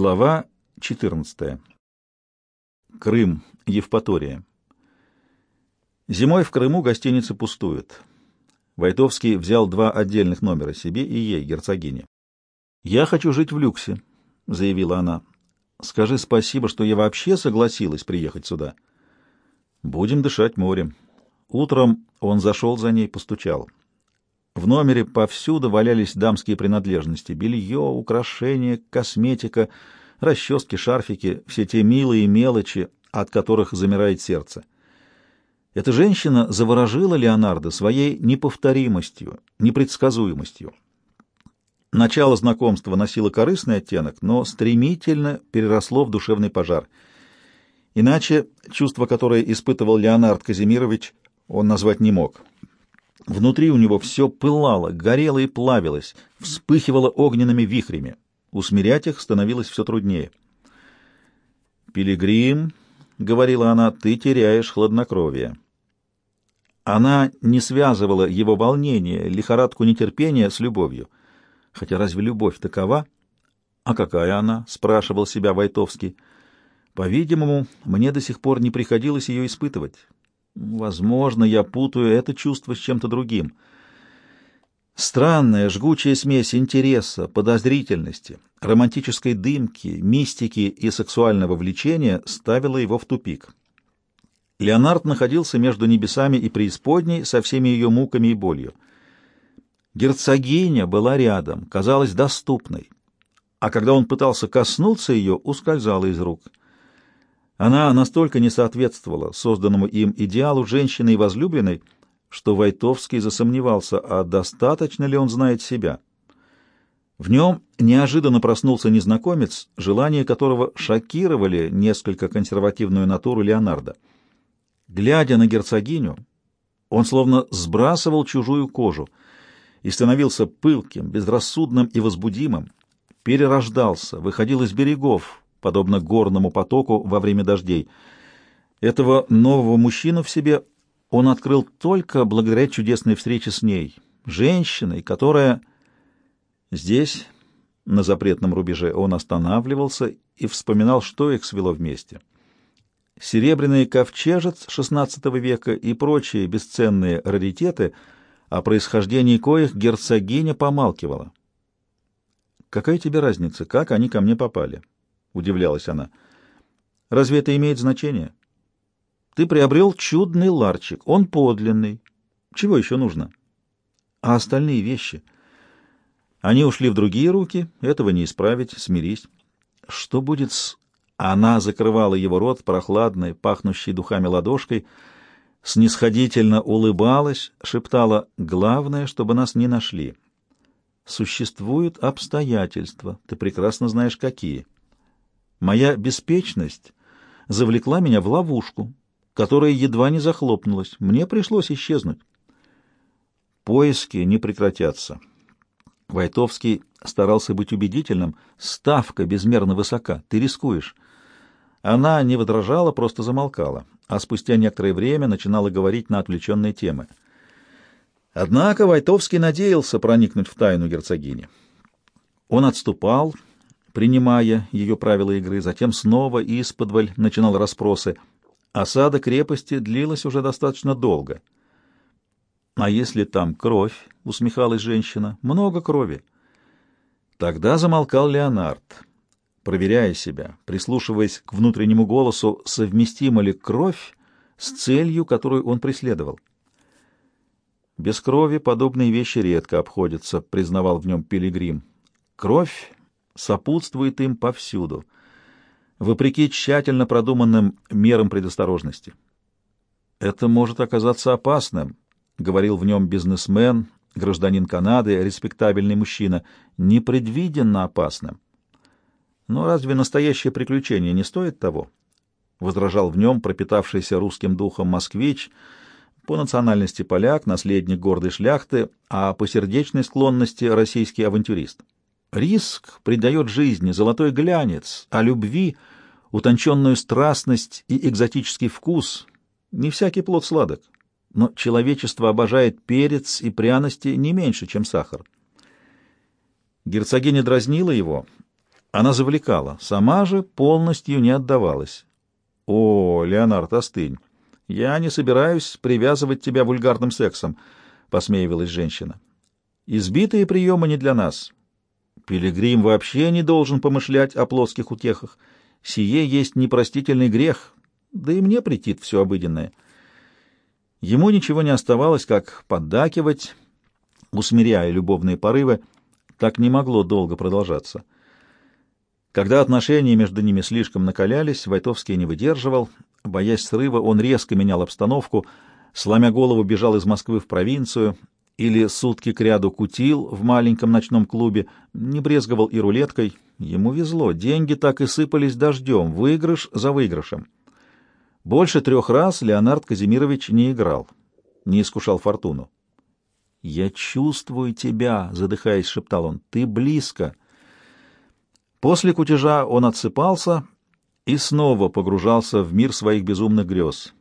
Глава 14. Крым, Евпатория. Зимой в Крыму гостиницы пустуют. Войтовский взял два отдельных номера себе и ей, герцогине. «Я хочу жить в люксе», — заявила она. «Скажи спасибо, что я вообще согласилась приехать сюда. Будем дышать морем». Утром он зашел за ней, постучал. В номере повсюду валялись дамские принадлежности — белье, украшения, косметика, расчески, шарфики, все те милые мелочи, от которых замирает сердце. Эта женщина заворожила Леонардо своей неповторимостью, непредсказуемостью. Начало знакомства носило корыстный оттенок, но стремительно переросло в душевный пожар. Иначе чувство, которое испытывал Леонард Казимирович, он назвать не мог. Внутри у него все пылало, горело и плавилось, вспыхивало огненными вихрями. Усмирять их становилось все труднее. «Пилигрим», — говорила она, — «ты теряешь хладнокровие». Она не связывала его волнение, лихорадку нетерпения с любовью. Хотя разве любовь такова? «А какая она?» — спрашивал себя Войтовский. «По-видимому, мне до сих пор не приходилось ее испытывать». Возможно, я путаю это чувство с чем-то другим. Странная, жгучая смесь интереса, подозрительности, романтической дымки, мистики и сексуального влечения ставила его в тупик. Леонард находился между небесами и преисподней со всеми ее муками и болью. Герцогиня была рядом, казалась доступной, а когда он пытался коснуться ее, ускользала из рук — она настолько не соответствовала созданному им идеалу женщины и возлюбленной, что Войтовский засомневался, а достаточно ли он знает себя. В нем неожиданно проснулся незнакомец, желания которого шокировали несколько консервативную натуру Леонардо. Глядя на герцогиню, он словно сбрасывал чужую кожу и становился пылким, безрассудным и возбудимым, перерождался, выходил из берегов, подобно горному потоку во время дождей. Этого нового мужчину в себе он открыл только благодаря чудесной встрече с ней, женщиной, которая... Здесь, на запретном рубеже, он останавливался и вспоминал, что их свело вместе. Серебряный ковчежец XVI века и прочие бесценные раритеты, о происхождении коих герцогиня помалкивала. «Какая тебе разница, как они ко мне попали?» — удивлялась она. «Разве это имеет значение? Ты приобрел чудный ларчик, он подлинный. Чего еще нужно? А остальные вещи? Они ушли в другие руки, этого не исправить, смирись. Что будет с...» Она закрывала его рот прохладной, пахнущей духами ладошкой, снисходительно улыбалась, шептала «Главное, чтобы нас не нашли». «Существуют обстоятельства, ты прекрасно знаешь, какие». Моя беспечность завлекла меня в ловушку, которая едва не захлопнулась. Мне пришлось исчезнуть. Поиски не прекратятся. Войтовский старался быть убедительным. Ставка безмерно высока. Ты рискуешь. Она не возражала, просто замолкала, а спустя некоторое время начинала говорить на отвлеченные темы. Однако Войтовский надеялся проникнуть в тайну герцогини. Он отступал принимая ее правила игры, затем снова исподволь начинал расспросы. Осада крепости длилась уже достаточно долго. «А если там кровь?» — усмехалась женщина. «Много крови». Тогда замолкал Леонард, проверяя себя, прислушиваясь к внутреннему голосу, совместима ли кровь с целью, которую он преследовал. «Без крови подобные вещи редко обходятся», — признавал в нем Пилигрим. «Кровь сопутствует им повсюду, вопреки тщательно продуманным мерам предосторожности. «Это может оказаться опасным», — говорил в нем бизнесмен, гражданин Канады, респектабельный мужчина, — «непредвиденно опасным». «Но разве настоящее приключение не стоит того?» — возражал в нем пропитавшийся русским духом москвич, по национальности поляк, наследник гордой шляхты, а по сердечной склонности российский авантюрист. Риск придает жизни золотой глянец, а любви — утонченную страстность и экзотический вкус. Не всякий плод сладок, но человечество обожает перец и пряности не меньше, чем сахар. Герцогиня дразнила его, Она завлекала, сама же полностью не отдавалась. «О, Леонард, остынь! Я не собираюсь привязывать тебя вульгарным сексом», — посмеивалась женщина. «Избитые приемы не для нас. Пилигрим вообще не должен помышлять о плоских утехах. Сие есть непростительный грех, да и мне претит все обыденное». Ему ничего не оставалось, как поддакивать, усмиряя любовные порывы. Так не могло долго продолжаться. Когда отношения между ними слишком накалялись, Войтовский не выдерживал. Боясь срыва, он резко менял обстановку, сломя голову бежал из Москвы в провинцию или сутки кряду кутил в маленьком ночном клубе, не брезговал и рулеткой. Ему везло, деньги так и сыпались дождем, выигрыш за выигрышем. Больше трех раз Леонард Казимирович не играл, не искушал фортуну. «Я чувствую тебя», — задыхаясь, шептал он, — «ты близко». После кутежа он отсыпался и снова погружался в мир своих безумных грез.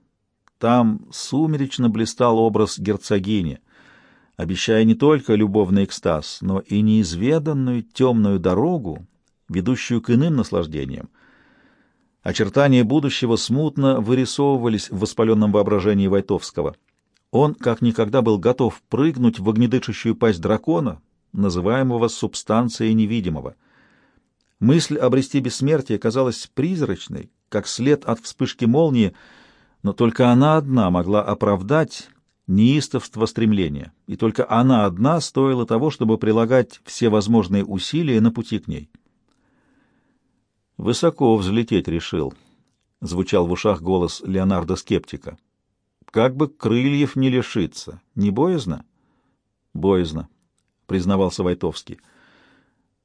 Там сумеречно блистал образ герцогини, обещая не только любовный экстаз, но и неизведанную темную дорогу, ведущую к иным наслаждениям. Очертания будущего смутно вырисовывались в воспаленном воображении Войтовского. Он как никогда был готов прыгнуть в огнедышащую пасть дракона, называемого субстанцией невидимого — Мысль обрести бессмертие казалась призрачной, как след от вспышки молнии, но только она одна могла оправдать неистовство стремления, и только она одна стоила того, чтобы прилагать все возможные усилия на пути к ней. «Высоко взлететь решил», — звучал в ушах голос Леонардо Скептика. «Как бы крыльев не лишиться. Не боязно?» «Боязно», — признавался Войтовский.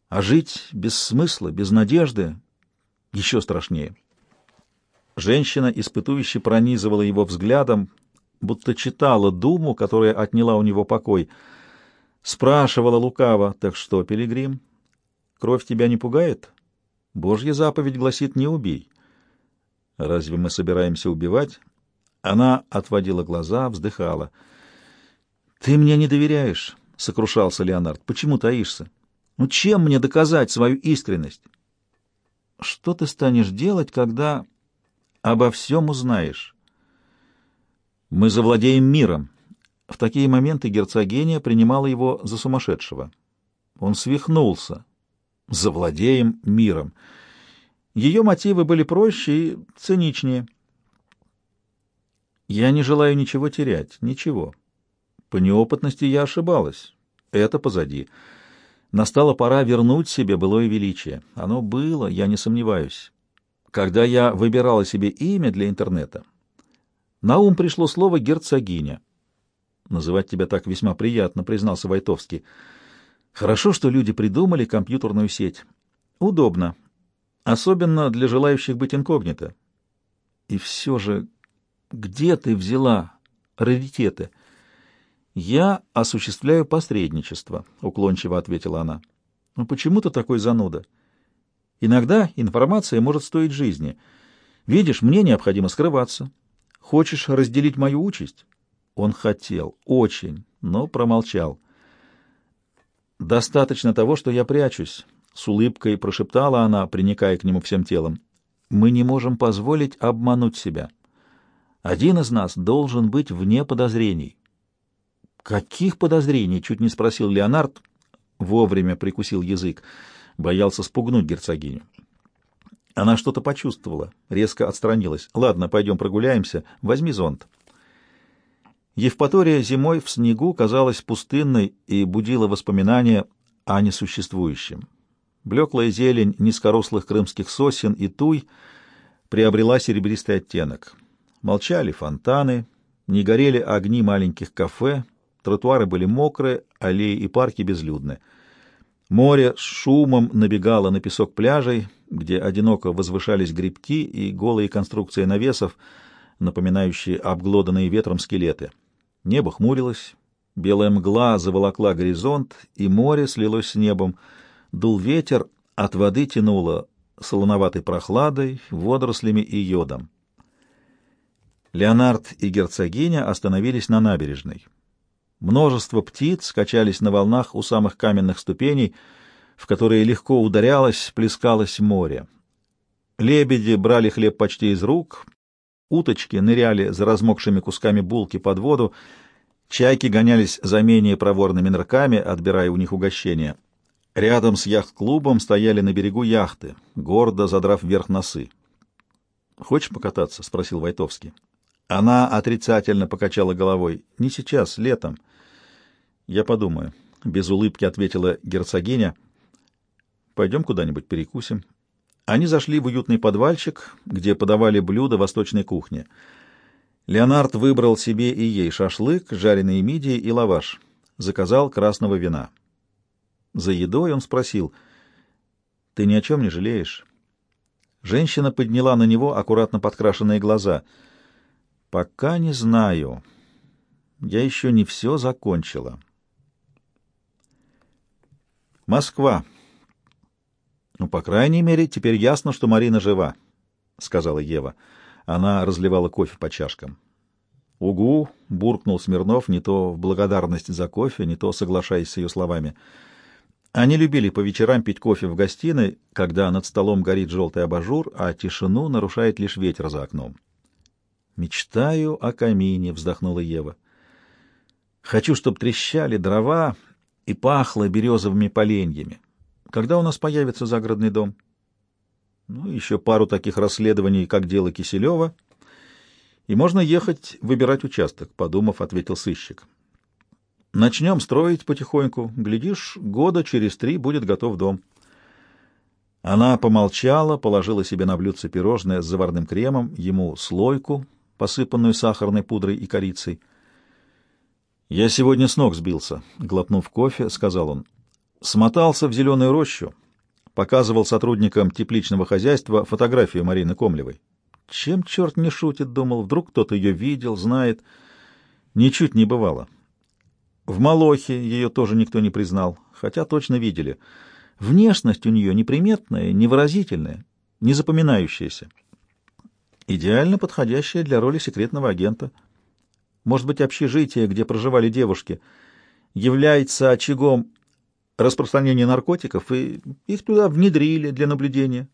А жить без смысла, без надежды еще страшнее. Женщина, испытующе пронизывала его взглядом, будто читала думу, которая отняла у него покой. Спрашивала лукаво, так что, пилигрим, кровь тебя не пугает? Божья заповедь гласит «не убей». Разве мы собираемся убивать? Она отводила глаза, вздыхала. «Ты мне не доверяешь», — сокрушался Леонард. «Почему таишься? Ну чем мне доказать свою искренность? Что ты станешь делать, когда обо всем узнаешь? Мы завладеем миром. В такие моменты герцогиня принимала его за сумасшедшего. Он свихнулся. Завладеем миром. Ее мотивы были проще и циничнее. Я не желаю ничего терять, ничего. По неопытности я ошибалась. Это позади. Настала пора вернуть себе былое величие. Оно было, я не сомневаюсь. Когда я выбирала себе имя для интернета, на ум пришло слово «герцогиня». «Называть тебя так весьма приятно», — признался Войтовский. «Хорошо, что люди придумали компьютерную сеть. Удобно. Особенно для желающих быть инкогнито. И все же, где ты взяла раритеты?» «Я осуществляю посредничество», — уклончиво ответила она. «Ну почему ты такой зануда? Иногда информация может стоить жизни. Видишь, мне необходимо скрываться. Хочешь разделить мою участь?» Он хотел, очень, но промолчал. «Достаточно того, что я прячусь», — с улыбкой прошептала она, приникая к нему всем телом. «Мы не можем позволить обмануть себя. Один из нас должен быть вне подозрений». «Каких подозрений?» — чуть не спросил Леонард. Вовремя прикусил язык. Боялся спугнуть герцогиню. Она что-то почувствовала, резко отстранилась. «Ладно, пойдем прогуляемся. Возьми зонт». Евпатория зимой в снегу казалась пустынной и будила воспоминания о несуществующем. Блеклая зелень низкорослых крымских сосен и туй приобрела серебристый оттенок. Молчали фонтаны, не горели огни маленьких кафе, Тротуары были мокрые, аллеи и парки безлюдны. Море с шумом набегало на песок пляжей, где одиноко возвышались грибки и голые конструкции навесов, напоминающие обглоданные ветром скелеты. Небо хмурилось, белая мгла заволокла горизонт, и море слилось с небом. Дул ветер, от воды тянуло солоноватой прохладой, водорослями и йодом. Леонард и герцогиня остановились на набережной. Множество птиц качались на волнах у самых каменных ступеней, в которые легко ударялось, плескалось море. Лебеди брали хлеб почти из рук, уточки ныряли за размокшими кусками булки под воду, чайки гонялись за менее проворными нырками, отбирая у них угощения. Рядом с яхт-клубом стояли на берегу яхты, гордо задрав вверх носы. «Хочешь покататься?» — спросил Войтовский. Она отрицательно покачала головой. «Не сейчас, летом». «Я подумаю», — без улыбки ответила герцогиня. «Пойдем куда-нибудь перекусим». Они зашли в уютный подвальчик, где подавали блюда восточной кухни. Леонард выбрал себе и ей шашлык, жареные мидии и лаваш. Заказал красного вина. За едой он спросил, «Ты ни о чем не жалеешь?» Женщина подняла на него аккуратно подкрашенные глаза. «Пока не знаю. Я еще не все закончила». Москва. «Ну, по крайней мере, теперь ясно, что Марина жива», — сказала Ева. Она разливала кофе по чашкам. «Угу!» — буркнул Смирнов, не то в благодарность за кофе, не то соглашаясь с ее словами. Они любили по вечерам пить кофе в гостиной, когда над столом горит желтый абажур, а тишину нарушает лишь ветер за окном. «Мечтаю о камине», — вздохнула Ева. «Хочу, чтобы трещали дрова и пахло березовыми поленьями. Когда у нас появится загородный дом? Ну, еще пару таких расследований, как дело Киселева, и можно ехать выбирать участок, — подумав, ответил сыщик. Начнем строить потихоньку. Глядишь, года через три будет готов дом. Она помолчала, положила себе на блюдце пирожное с заварным кремом, ему слойку, посыпанную сахарной пудрой и корицей. «Я сегодня с ног сбился», — глотнув кофе, сказал он смотался в зеленую рощу, показывал сотрудникам тепличного хозяйства фотографию Марины Комлевой. Чем черт не шутит, думал, вдруг кто-то ее видел, знает. Ничуть не бывало. В Малохе ее тоже никто не признал, хотя точно видели. Внешность у нее неприметная, невыразительная, незапоминающаяся. Идеально подходящая для роли секретного агента. Может быть, общежитие, где проживали девушки, является очагом распространение наркотиков, и их туда внедрили для наблюдения.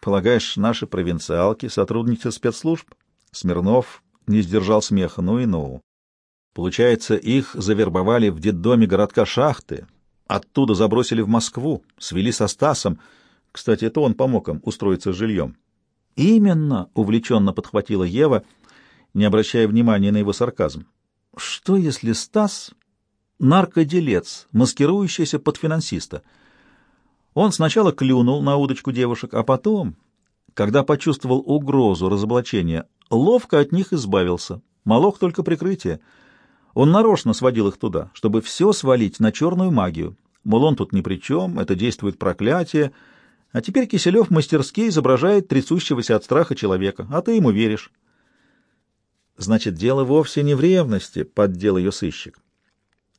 Полагаешь, наши провинциалки, сотрудницы спецслужб? Смирнов не сдержал смеха, ну и ну. Получается, их завербовали в детдоме городка Шахты, оттуда забросили в Москву, свели со Стасом. Кстати, это он помог им устроиться с жильем. Именно, увлеченно подхватила Ева, не обращая внимания на его сарказм. Что, если Стас наркоделец, маскирующийся под финансиста. Он сначала клюнул на удочку девушек, а потом, когда почувствовал угрозу разоблачения, ловко от них избавился. Молох только прикрытие. Он нарочно сводил их туда, чтобы все свалить на черную магию. Мол, он тут ни при чем, это действует проклятие. А теперь Киселев мастерски изображает трясущегося от страха человека, а ты ему веришь. Значит, дело вовсе не в ревности, поддел ее сыщик.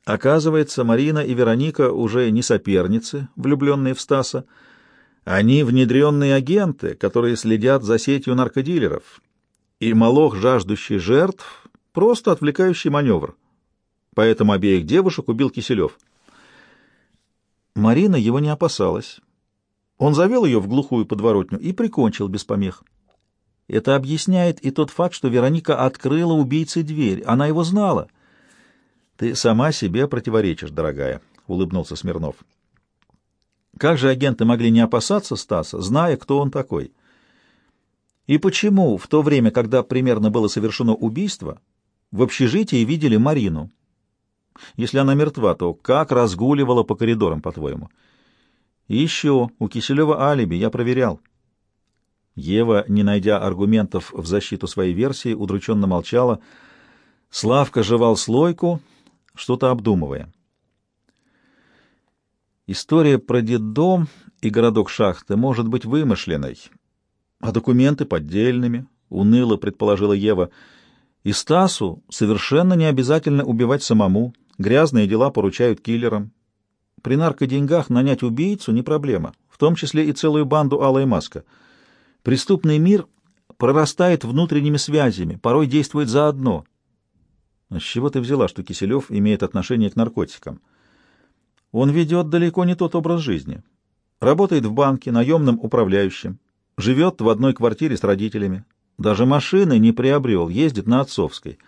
Оказывается, Марина и Вероника уже не соперницы, влюбленные в Стаса. Они внедренные агенты, которые следят за сетью наркодилеров. И Молох, жаждущий жертв, просто отвлекающий маневр. Поэтому обеих девушек убил Киселев. Марина его не опасалась. Он завел ее в глухую подворотню и прикончил без помех. Это объясняет и тот факт, что Вероника открыла убийце дверь. Она его знала. Ты сама себе противоречишь, дорогая, улыбнулся Смирнов. Как же агенты могли не опасаться Стаса, зная, кто он такой? И почему в то время, когда примерно было совершено убийство, в общежитии видели Марину? Если она мертва, то как разгуливала по коридорам, по-твоему? Еще у Киселева алиби я проверял. Ева, не найдя аргументов в защиту своей версии, удрученно молчала. Славка жевал слойку — что-то обдумывая. История про детдом и городок шахты может быть вымышленной, а документы поддельными, — уныло предположила Ева. И Стасу совершенно не обязательно убивать самому, грязные дела поручают киллерам. При наркоденьгах нанять убийцу не проблема, в том числе и целую банду Алая Маска. Преступный мир прорастает внутренними связями, порой действует заодно — с чего ты взяла, что Киселев имеет отношение к наркотикам? Он ведет далеко не тот образ жизни. Работает в банке наемным управляющим, живет в одной квартире с родителями. Даже машины не приобрел, ездит на отцовской.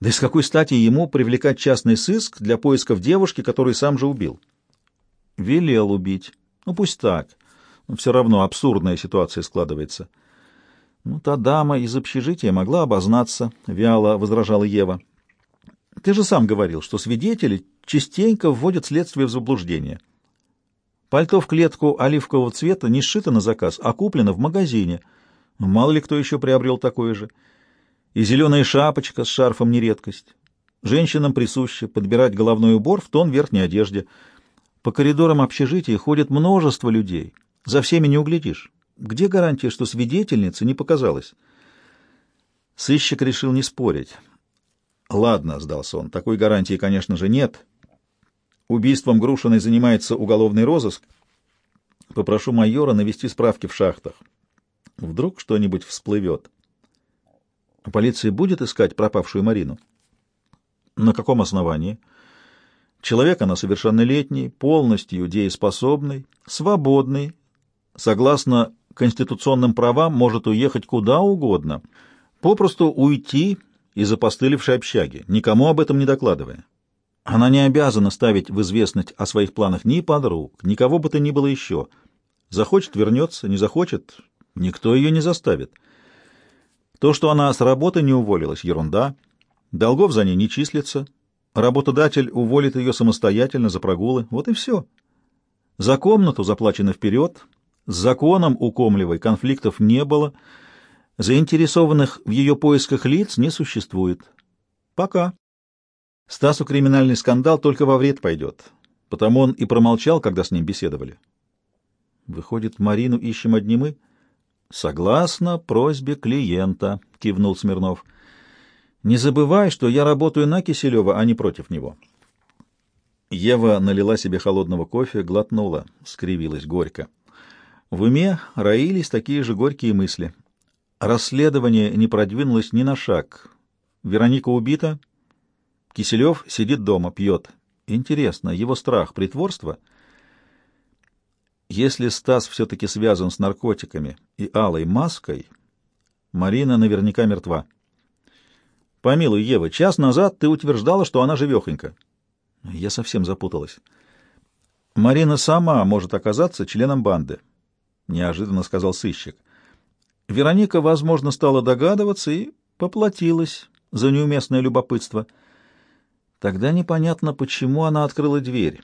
Да и с какой стати ему привлекать частный сыск для поисков девушки, которую сам же убил? Велел убить. Ну, пусть так. Но все равно абсурдная ситуация складывается. Ну, та дама из общежития могла обознаться, — вяло возражала Ева. Ты же сам говорил, что свидетели частенько вводят следствие в заблуждение. Пальто в клетку оливкового цвета не сшито на заказ, а куплено в магазине. Мало ли кто еще приобрел такое же. И зеленая шапочка с шарфом не редкость. Женщинам присуще подбирать головной убор в тон верхней одежде. По коридорам общежития ходит множество людей. За всеми не углядишь. Где гарантия, что свидетельница не показалась? Сыщик решил не спорить. Ладно, сдался он, такой гарантии, конечно же, нет. Убийством Грушиной занимается уголовный розыск. Попрошу майора навести справки в шахтах. Вдруг что-нибудь всплывет. А полиция будет искать пропавшую Марину? На каком основании? Человек она совершеннолетний, полностью дееспособный, свободный, согласно конституционным правам, может уехать куда угодно, попросту уйти из опостылевшей общаги, никому об этом не докладывая. Она не обязана ставить в известность о своих планах ни подруг, никого бы то ни было еще. Захочет — вернется, не захочет — никто ее не заставит. То, что она с работы не уволилась — ерунда. Долгов за ней не числится. Работодатель уволит ее самостоятельно за прогулы. Вот и все. За комнату заплачено вперед. С законом у Комлевой конфликтов не было — Заинтересованных в ее поисках лиц не существует. Пока. Стасу криминальный скандал только во вред пойдет. Потому он и промолчал, когда с ним беседовали. Выходит, Марину ищем одни мы? Согласно просьбе клиента, кивнул Смирнов. Не забывай, что я работаю на Киселева, а не против него. Ева налила себе холодного кофе, глотнула, скривилась горько. В уме роились такие же горькие мысли. Расследование не продвинулось ни на шаг. Вероника убита. Киселев сидит дома, пьет. Интересно, его страх — притворство? Если Стас все-таки связан с наркотиками и алой маской, Марина наверняка мертва. Помилуй, Ева, час назад ты утверждала, что она живехонька. Я совсем запуталась. Марина сама может оказаться членом банды, — неожиданно сказал сыщик. — Вероника, возможно, стала догадываться и поплатилась за неуместное любопытство. Тогда непонятно, почему она открыла дверь.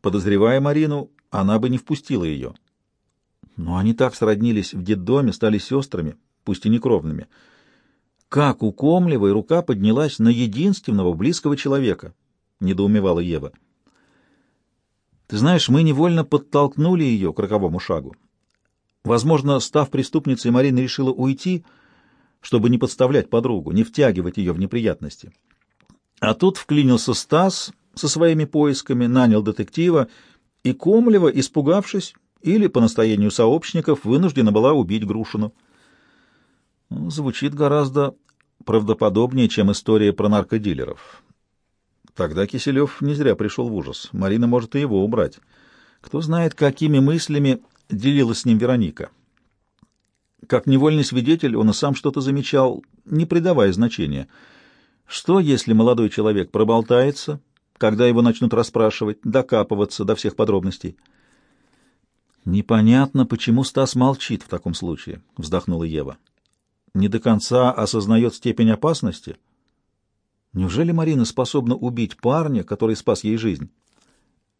Подозревая Марину, она бы не впустила ее. Но они так сроднились в детдоме, стали сестрами, пусть и не кровными. Как у Комлевой рука поднялась на единственного близкого человека? — недоумевала Ева. Ты знаешь, мы невольно подтолкнули ее к роковому шагу. Возможно, став преступницей, Марина решила уйти, чтобы не подставлять подругу, не втягивать ее в неприятности. А тут вклинился Стас со своими поисками, нанял детектива, и Комлева, испугавшись, или по настоянию сообщников, вынуждена была убить Грушину. Ну, звучит гораздо правдоподобнее, чем история про наркодилеров. Тогда Киселев не зря пришел в ужас. Марина может и его убрать. Кто знает, какими мыслями делилась с ним Вероника. Как невольный свидетель он и сам что-то замечал, не придавая значения. Что, если молодой человек проболтается, когда его начнут расспрашивать, докапываться до всех подробностей? «Непонятно, почему Стас молчит в таком случае», — вздохнула Ева. «Не до конца осознает степень опасности. Неужели Марина способна убить парня, который спас ей жизнь?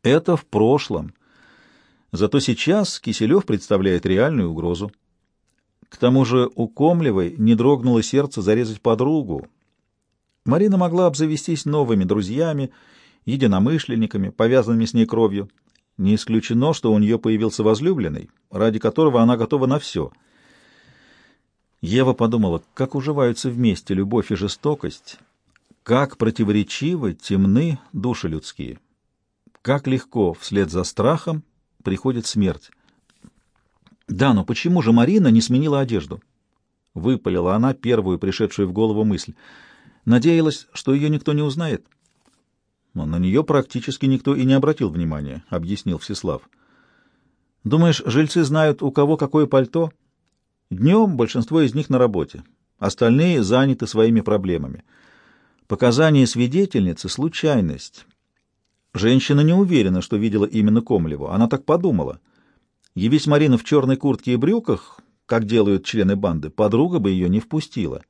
Это в прошлом». Зато сейчас Киселев представляет реальную угрозу. К тому же у Комлевой не дрогнуло сердце зарезать подругу. Марина могла обзавестись новыми друзьями, единомышленниками, повязанными с ней кровью. Не исключено, что у нее появился возлюбленный, ради которого она готова на все. Ева подумала, как уживаются вместе любовь и жестокость, как противоречивы, темны души людские, как легко вслед за страхом приходит смерть. Да, но почему же Марина не сменила одежду? Выпалила она первую пришедшую в голову мысль. Надеялась, что ее никто не узнает. Но на нее практически никто и не обратил внимания, — объяснил Всеслав. Думаешь, жильцы знают, у кого какое пальто? Днем большинство из них на работе, остальные заняты своими проблемами. Показания свидетельницы — случайность. Женщина не уверена, что видела именно Комлеву. Она так подумала. Явись Марина в черной куртке и брюках, как делают члены банды, подруга бы ее не впустила.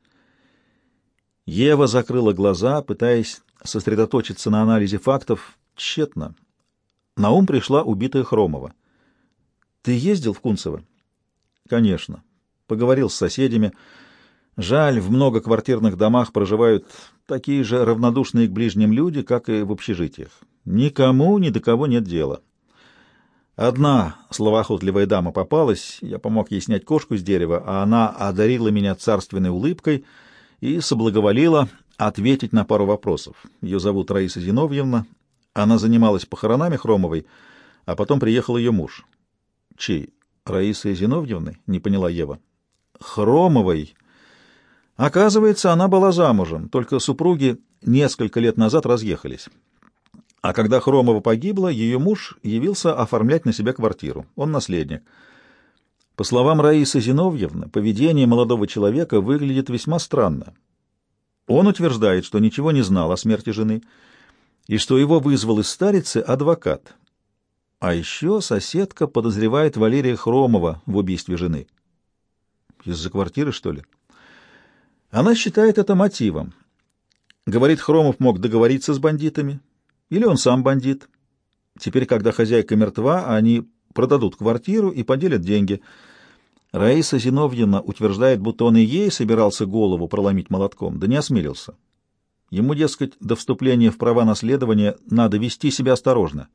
Ева закрыла глаза, пытаясь сосредоточиться на анализе фактов, тщетно. На ум пришла убитая Хромова. «Ты ездил в Кунцево?» «Конечно. Поговорил с соседями. Жаль, в многоквартирных домах проживают такие же равнодушные к ближним люди, как и в общежитиях. Никому ни до кого нет дела. Одна словоохотливая дама попалась, я помог ей снять кошку с дерева, а она одарила меня царственной улыбкой и соблаговолила ответить на пару вопросов. Ее зовут Раиса Зиновьевна, она занималась похоронами Хромовой, а потом приехал ее муж. Чей? Раисы Зиновьевны? Не поняла Ева. Хромовой. Оказывается, она была замужем, только супруги несколько лет назад разъехались. А когда Хромова погибла, ее муж явился оформлять на себя квартиру. Он наследник. По словам Раисы Зиновьевны, поведение молодого человека выглядит весьма странно. Он утверждает, что ничего не знал о смерти жены, и что его вызвал из старицы адвокат. А еще соседка подозревает Валерия Хромова в убийстве жены. Из-за квартиры, что ли? Она считает это мотивом. Говорит, Хромов мог договориться с бандитами, или он сам бандит. Теперь, когда хозяйка мертва, они продадут квартиру и поделят деньги. Раиса Зиновьевна утверждает, будто он и ей собирался голову проломить молотком, да не осмелился. Ему, дескать, до вступления в права наследования надо вести себя осторожно.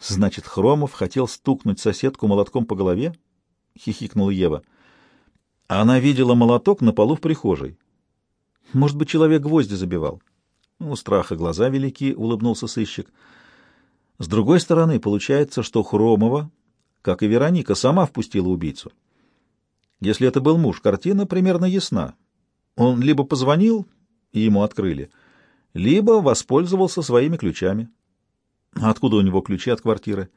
Значит, Хромов хотел стукнуть соседку молотком по голове? — хихикнула Ева. Она видела молоток на полу в прихожей. Может быть, человек гвозди забивал. У страха глаза велики, — улыбнулся сыщик. С другой стороны, получается, что Хромова, как и Вероника, сама впустила убийцу. Если это был муж, картина примерно ясна. Он либо позвонил, и ему открыли, либо воспользовался своими ключами. Откуда у него ключи от квартиры?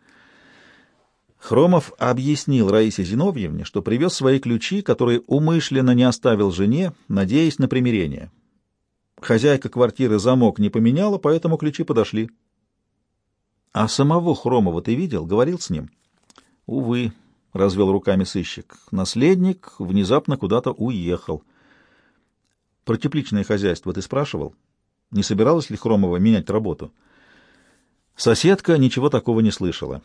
Хромов объяснил Раисе Зиновьевне, что привез свои ключи, которые умышленно не оставил жене, надеясь на примирение. Хозяйка квартиры замок не поменяла, поэтому ключи подошли. — А самого Хромова ты видел? Говорил с ним? — Увы, — развел руками сыщик. Наследник внезапно куда-то уехал. — Про тепличное хозяйство ты спрашивал? Не собиралась ли Хромова менять работу? Соседка ничего такого не слышала.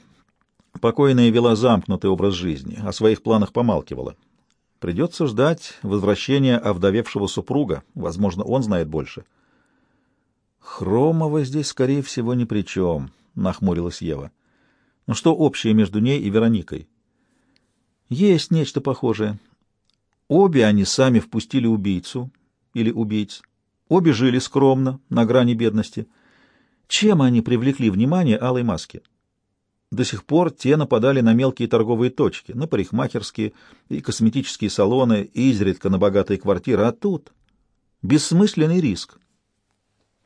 Покойная вела замкнутый образ жизни, о своих планах помалкивала. Придется ждать возвращения овдовевшего супруга. Возможно, он знает больше. Хромова здесь, скорее всего, ни при чем, — нахмурилась Ева. Ну что общее между ней и Вероникой? Есть нечто похожее. Обе они сами впустили убийцу или убийц. Обе жили скромно, на грани бедности. Чем они привлекли внимание Алой Маски? До сих пор те нападали на мелкие торговые точки, на парикмахерские и косметические салоны, и изредка на богатые квартиры, а тут бессмысленный риск.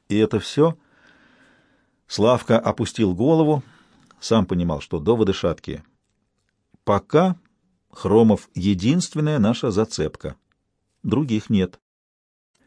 И это все? Славка опустил голову, сам понимал, что доводы шаткие. Пока Хромов — единственная наша зацепка. Других нет.